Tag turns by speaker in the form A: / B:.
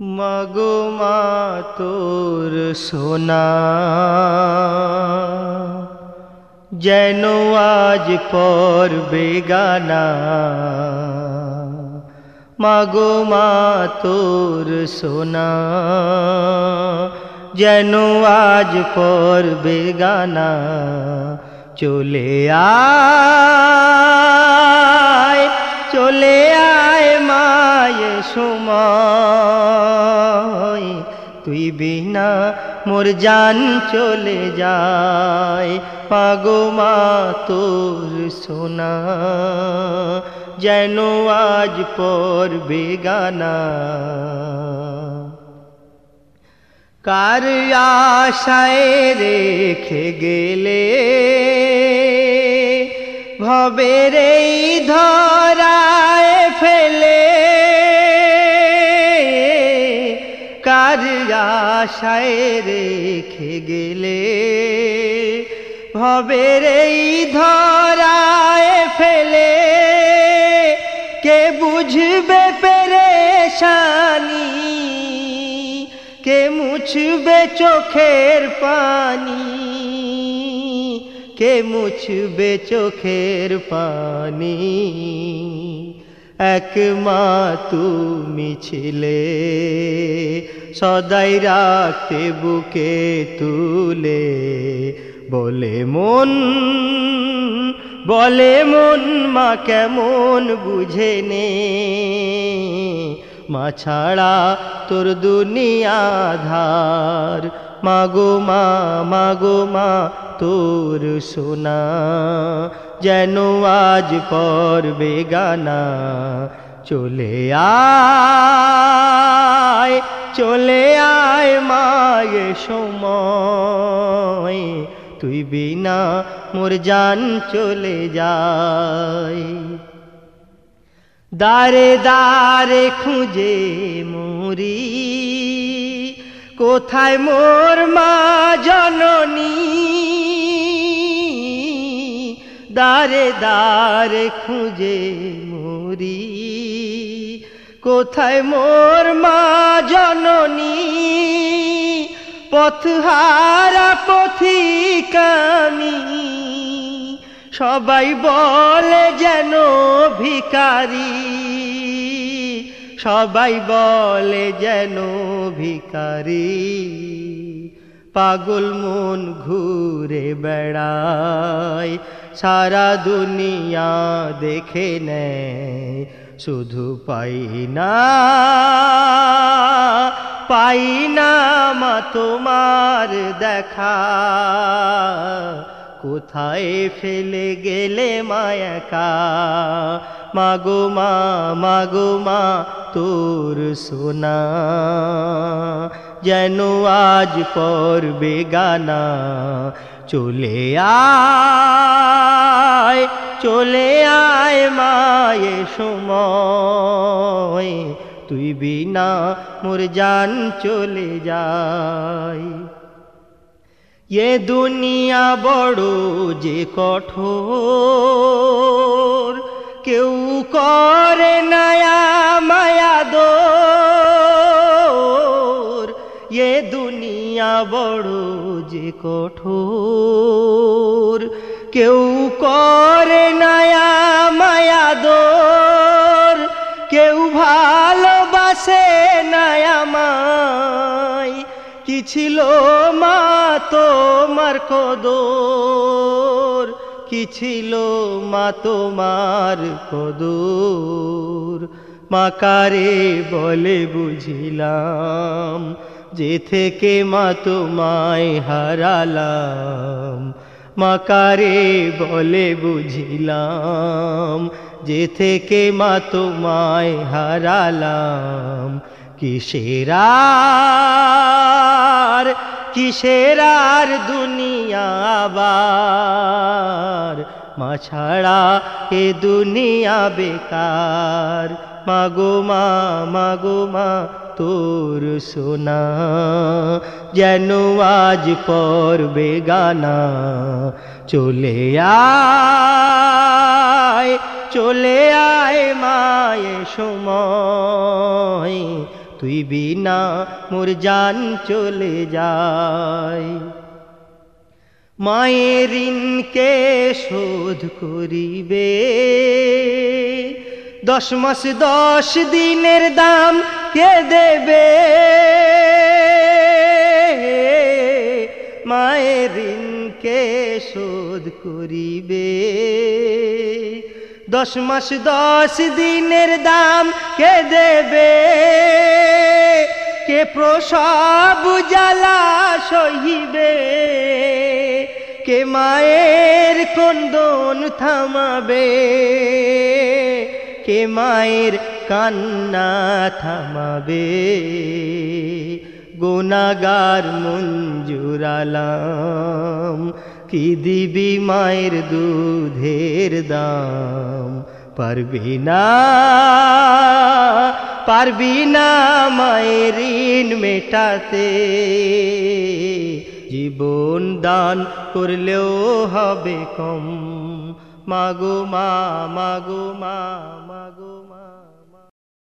A: মাগো মা, তোর সোনা। যেন আজ পর বেগানা মাগো মা, তোর সোনা। যেন আজ পর বেগানা চলে আয়। চলে আয় মায়ে সময়। তুই বিনা মোর জান চলে যায়। পাগো মা তোর সোনা, যেন আজ পর বেগানা কার আশায় রেখে গেলে ভবের এই ধরায় ফেলে। কার আশায় রেখে গেলে? ভবের এই ধরায় ফেলে। কে বুঝবে পেরেশানি? কে মুছবে চোখের পানি? কে মুছবে চোখের পানি? এক মা তুমি ছিলে, সদাই রাখতে বুকে তুলে বলে মন বলে মন, মা কেমন বুঝে নে? মা ছাড়া তোর দুনিয়াধার মাগো মা মাগো মা, তোর সোনা, যেন আজ পর বেগানা চলে আয় চলে আয় মায়ে সময়। তুই বিনা মোর জান চলে যায়। দারে দারে খুঁজে মরি কোথায় মোর মা জননী? দারে দারে খুঁজে মরি। কোথায় মোর মা জননী? পথহারা পথিকামি সবাই বলে যেন ভিকারি সবাই বলে যেন ভিকারি পাগল মন ঘুরে বেড়ায়, সারা দুনিয়া দেখে নেয়, শুধু পাই না পাই না মা তোমার দেখা। কোথায় ফেলে গেলে মায়াকা মাগো মা মাগো মা, তোর সোনা। যেন আজ পর বেগানা চলে আয় চলে আয় মায়ে সময়। তুই বিনা মোর জান চলে যায়। এ দুনিয়া বড় যে কঠোর। কেউ করে নয়া মায়া দোর এ দুনিয়া বড় যে কঠোর। কেউ করে নয়া মায়া দোর কেউ ভালোবাসে নয়া মায় কি ছিল মা তোমার কদর, কি ছিল মা তোমার কদর? মাকারে বলে বুঝিলাম, যে থেকে মা তোমায় হারালাম। মাকারে বলে বুঝিলাম, যে থেকে মা তোমায় হারালাম। কিসেরার কিসেরার দুনিয়া আবার? মা ছাড়া এ দুনিয়া বেকার। মাগো মা মাগো মা, তোর সোনা যেন আজ পর বেগানা চলে আয় চলে আয় মায়ে সময়। তুই বিনা মোর জান চলে যায়। মায়ের ঋণকে শোধ করিবে। দশ মাস দশ দিনের দাম কে দেবে? মায়ের ঋণকে শোধ করিবে। দশ মাস দশ দিনের দাম কে দেবে? কে প্রসব জ্বালা সহিবে? কে মায়ের কন্দন থামাবে? কে মায়ের কান্না থামাবে? গোনাগার মঞ্জুরালাম কি দিবি মায়ের দুধের দাম? পারবি না পারবি না মায়ের ঋণ মেটাতে। জীবন দান করলেও হবে কম। মাগো মা মাগো মা।